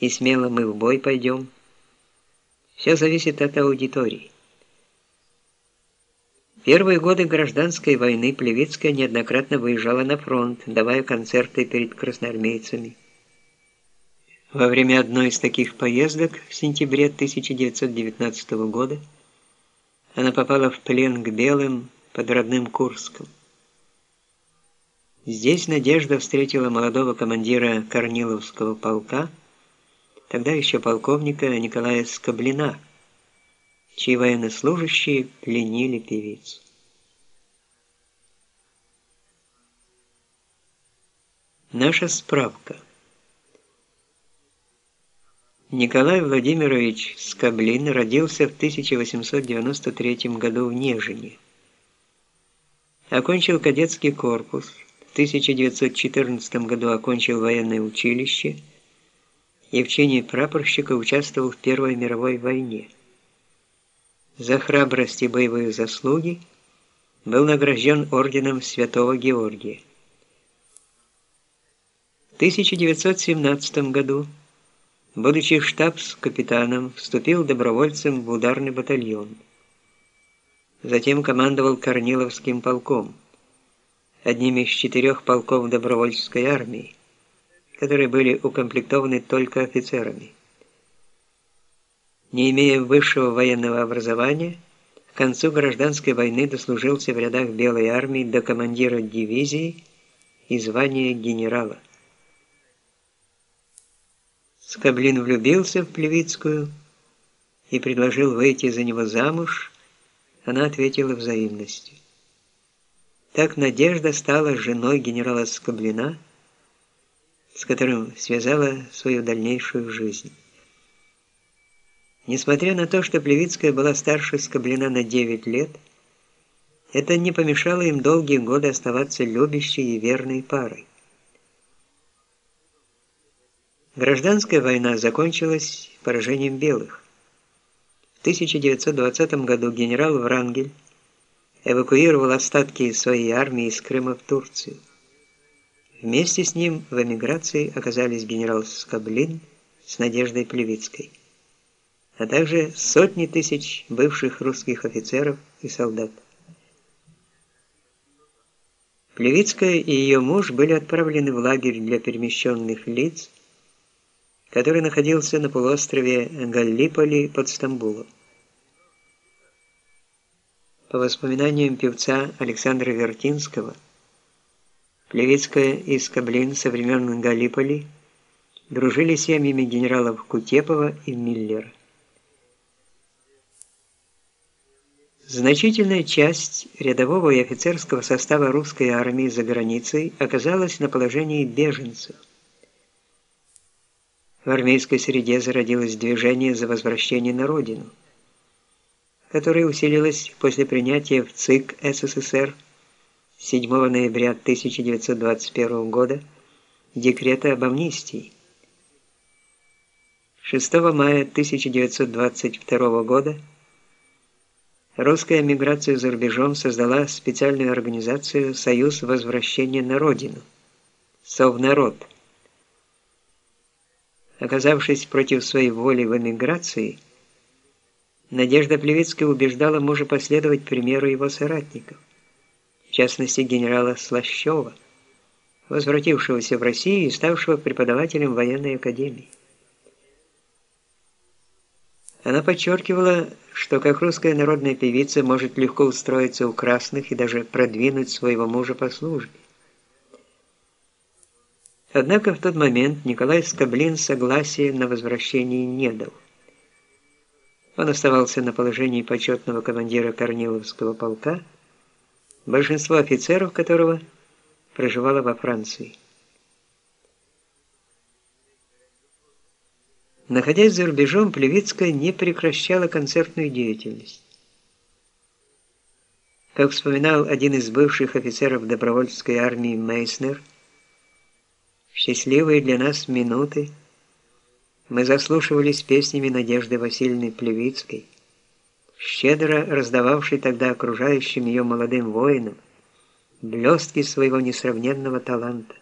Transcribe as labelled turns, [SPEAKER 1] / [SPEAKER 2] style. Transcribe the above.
[SPEAKER 1] и смело мы в бой пойдем. Все зависит от аудитории. Первые годы гражданской войны Плевицкая неоднократно выезжала на фронт, давая концерты перед красноармейцами. Во время одной из таких поездок в сентябре 1919 года она попала в плен к белым под родным Курском. Здесь Надежда встретила молодого командира Корниловского полка, тогда еще полковника Николая Скоблина, чьи военнослужащие пленили певицу. Наша справка. Николай Владимирович Скоблин родился в 1893 году в Нежине. Окончил кадетский корпус, в 1914 году окончил военное училище и в прапорщика участвовал в Первой мировой войне. За храбрость и боевые заслуги был награжден орденом Святого Георгия. В 1917 году будучи штабс-капитаном, вступил добровольцем в ударный батальон. Затем командовал Корниловским полком, одним из четырех полков добровольческой армии, которые были укомплектованы только офицерами. Не имея высшего военного образования, к концу гражданской войны дослужился в рядах Белой армии до командира дивизии и звания генерала. Скоблин влюбился в Плевицкую и предложил выйти за него замуж, она ответила взаимностью. Так Надежда стала женой генерала Скоблина, с которым связала свою дальнейшую жизнь. Несмотря на то, что Плевицкая была старше Скоблина на 9 лет, это не помешало им долгие годы оставаться любящей и верной парой. Гражданская война закончилась поражением белых. В 1920 году генерал Врангель эвакуировал остатки своей армии из Крыма в Турцию. Вместе с ним в эмиграции оказались генерал Скоблин с Надеждой Плевицкой, а также сотни тысяч бывших русских офицеров и солдат. Плевицкая и ее муж были отправлены в лагерь для перемещенных лиц, который находился на полуострове Галлиполи под Стамбулом. По воспоминаниям певца Александра Вертинского, Плевицкая и Скоблин со времен Галлиполи дружили с семьями генералов Кутепова и Миллера. Значительная часть рядового и офицерского состава русской армии за границей оказалась на положении беженцев. В армейской среде зародилось движение за возвращение на родину, которое усилилось после принятия в ЦИК СССР 7 ноября 1921 года декрета об амнистии. 6 мая 1922 года русская эмиграция за рубежом создала специальную организацию «Союз возвращения на родину» «Совнарод», Оказавшись против своей воли в эмиграции, Надежда Плевицкая убеждала мужа последовать примеру его соратников, частности генерала Слащева, возвратившегося в Россию и ставшего преподавателем военной академии. Она подчеркивала, что как русская народная певица может легко устроиться у красных и даже продвинуть своего мужа по службе. Однако в тот момент Николай Скоблин согласия на возвращение не дал. Он оставался на положении почетного командира Корниловского полка, большинство офицеров которого проживало во Франции. Находясь за рубежом, Плевицкая не прекращала концертную деятельность. Как вспоминал один из бывших офицеров добровольческой армии Мейснер, счастливые для нас минуты мы заслушивались песнями Надежды Васильевны Плевицкой, щедро раздававшей тогда окружающим ее молодым воинам блестки своего несравненного таланта.